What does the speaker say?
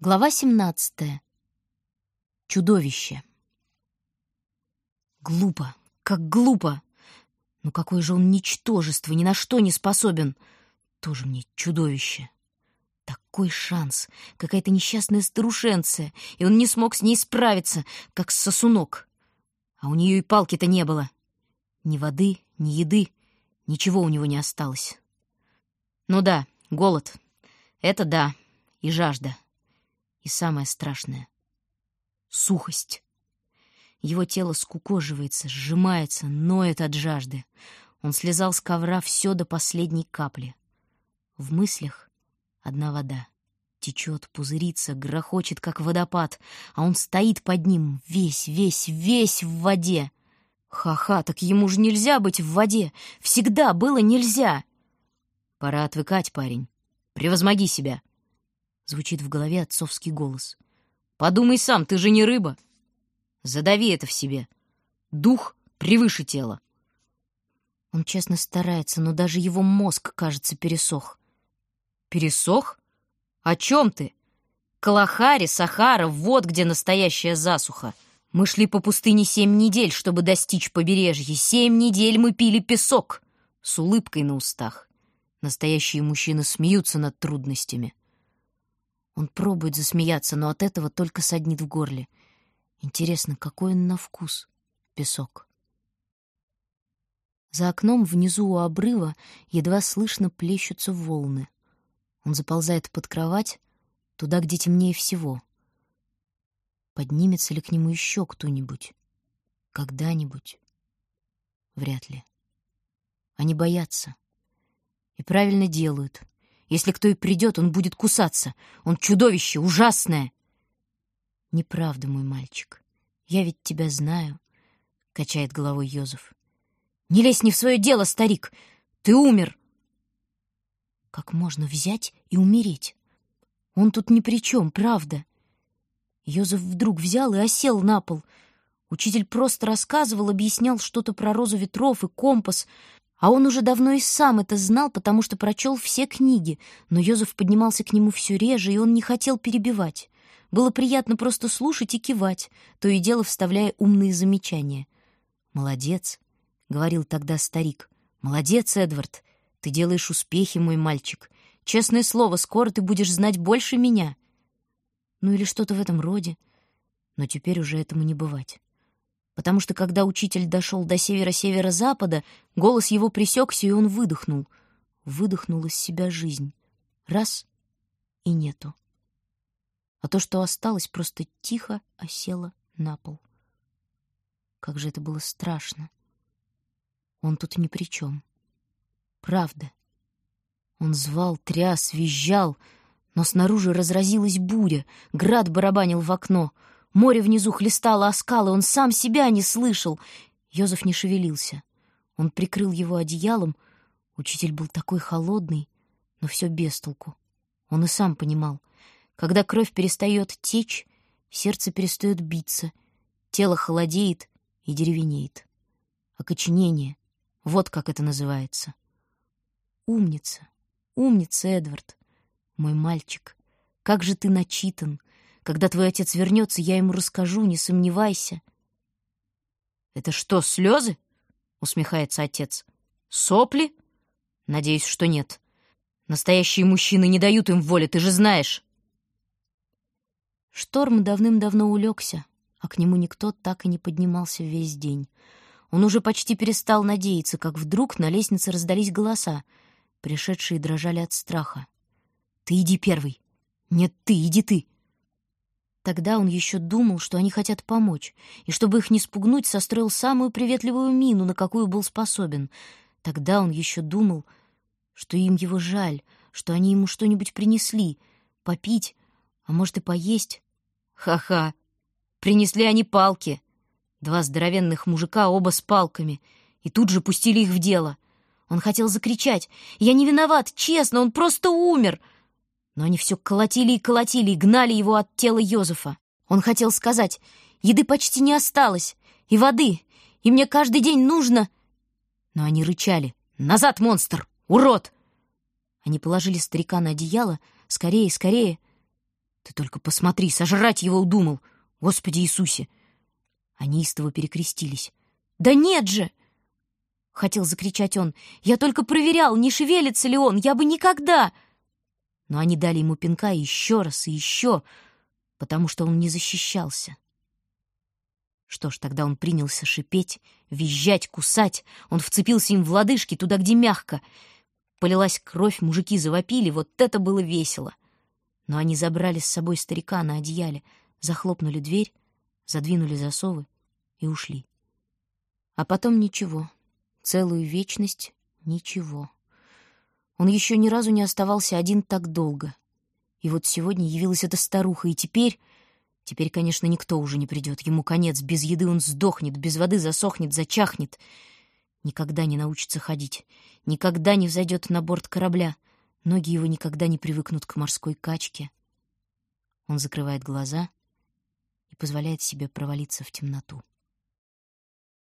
Глава 17. Чудовище. Глупо, как глупо. Ну какое же он ничтожество, ни на что не способен. Тоже мне чудовище. Такой шанс, какая-то несчастная старушенция, и он не смог с ней справиться, как сосунок. А у нее и палки-то не было. Ни воды, ни еды, ничего у него не осталось. Ну да, голод. Это да, и жажда. И самое страшное — сухость. Его тело скукоживается, сжимается, ноет от жажды. Он слезал с ковра все до последней капли. В мыслях одна вода. Течет, пузырится, грохочет, как водопад, а он стоит под ним, весь, весь, весь в воде. Ха-ха, так ему же нельзя быть в воде. Всегда было нельзя. Пора отвыкать, парень. Превозмоги себя. Звучит в голове отцовский голос. «Подумай сам, ты же не рыба. Задави это в себе. Дух превыше тела». Он честно старается, но даже его мозг, кажется, пересох. «Пересох? О чем ты? Калахари, Сахара — вот где настоящая засуха. Мы шли по пустыне семь недель, чтобы достичь побережья. Семь недель мы пили песок!» С улыбкой на устах. Настоящие мужчины смеются над трудностями. Он пробует засмеяться, но от этого только саднит в горле. Интересно, какой он на вкус? Песок. За окном внизу у обрыва едва слышно плещутся волны. Он заползает под кровать, туда, где темнее всего. Поднимется ли к нему еще кто-нибудь? Когда-нибудь? Вряд ли. Они боятся. И правильно делают — если кто и придет, он будет кусаться. Он чудовище, ужасное. Неправда, мой мальчик. Я ведь тебя знаю, — качает головой Йозеф. Не лезь не в свое дело, старик. Ты умер. Как можно взять и умереть? Он тут ни при чем, правда. Йозеф вдруг взял и осел на пол. Учитель просто рассказывал, объяснял что-то про розу ветров и компас — а он уже давно и сам это знал, потому что прочел все книги, но Йозеф поднимался к нему все реже, и он не хотел перебивать. Было приятно просто слушать и кивать, то и дело вставляя умные замечания. «Молодец», — говорил тогда старик. «Молодец, Эдвард. Ты делаешь успехи, мой мальчик. Честное слово, скоро ты будешь знать больше меня». Ну или что-то в этом роде. Но теперь уже этому не бывать потому что когда учитель дошел до севера-северо-запада, голос его пресекся, и он выдохнул. Выдохнул из себя жизнь. Раз — и нету. А то, что осталось, просто тихо осело на пол. Как же это было страшно. Он тут ни при чем. Правда. Он звал, тряс, визжал, но снаружи разразилась буря, град барабанил в окно — Море внизу хлестало о скалы, он сам себя не слышал. Йозеф не шевелился. Он прикрыл его одеялом. Учитель был такой холодный, но все без толку. Он и сам понимал. Когда кровь перестает течь, сердце перестает биться, тело холодеет и деревенеет. Окоченение — вот как это называется. Умница, умница, Эдвард, мой мальчик. Как же ты начитан, когда твой отец вернется, я ему расскажу, не сомневайся. «Это что, слезы?» — усмехается отец. «Сопли?» «Надеюсь, что нет. Настоящие мужчины не дают им воли, ты же знаешь». Шторм давным-давно улегся, а к нему никто так и не поднимался весь день. Он уже почти перестал надеяться, как вдруг на лестнице раздались голоса. Пришедшие дрожали от страха. «Ты иди первый!» «Нет, ты, иди ты!» Тогда он еще думал, что они хотят помочь, и чтобы их не спугнуть, состроил самую приветливую мину, на какую был способен. Тогда он еще думал, что им его жаль, что они ему что-нибудь принесли, попить, а может и поесть. Ха-ха! Принесли они палки. Два здоровенных мужика, оба с палками, и тут же пустили их в дело. Он хотел закричать «Я не виноват, честно, он просто умер!» Но они все колотили и колотили и гнали его от тела Йозефа. Он хотел сказать, еды почти не осталось, и воды, и мне каждый день нужно... Но они рычали. «Назад, монстр! Урод!» Они положили старика на одеяло. «Скорее, скорее!» Ты только посмотри, сожрать его удумал! Господи Иисусе!» Они истово перекрестились. «Да нет же!» — хотел закричать он. «Я только проверял, не шевелится ли он. Я бы никогда...» Но они дали ему пинка еще раз и еще, потому что он не защищался. Что ж, тогда он принялся шипеть, визжать, кусать. Он вцепился им в лодыжки, туда, где мягко. Полилась кровь, мужики завопили, вот это было весело. Но они забрали с собой старика на одеяле, захлопнули дверь, задвинули засовы и ушли. А потом ничего, целую вечность ничего. Он еще ни разу не оставался один так долго. И вот сегодня явилась эта старуха, и теперь... Теперь, конечно, никто уже не придет. Ему конец. Без еды он сдохнет, без воды засохнет, зачахнет. Никогда не научится ходить. Никогда не взойдет на борт корабля. Ноги его никогда не привыкнут к морской качке. Он закрывает глаза и позволяет себе провалиться в темноту.